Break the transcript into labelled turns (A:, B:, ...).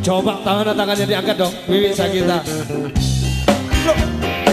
A: Coba tangan tangannya diangkat dong, Wiwi Sagita. Loh.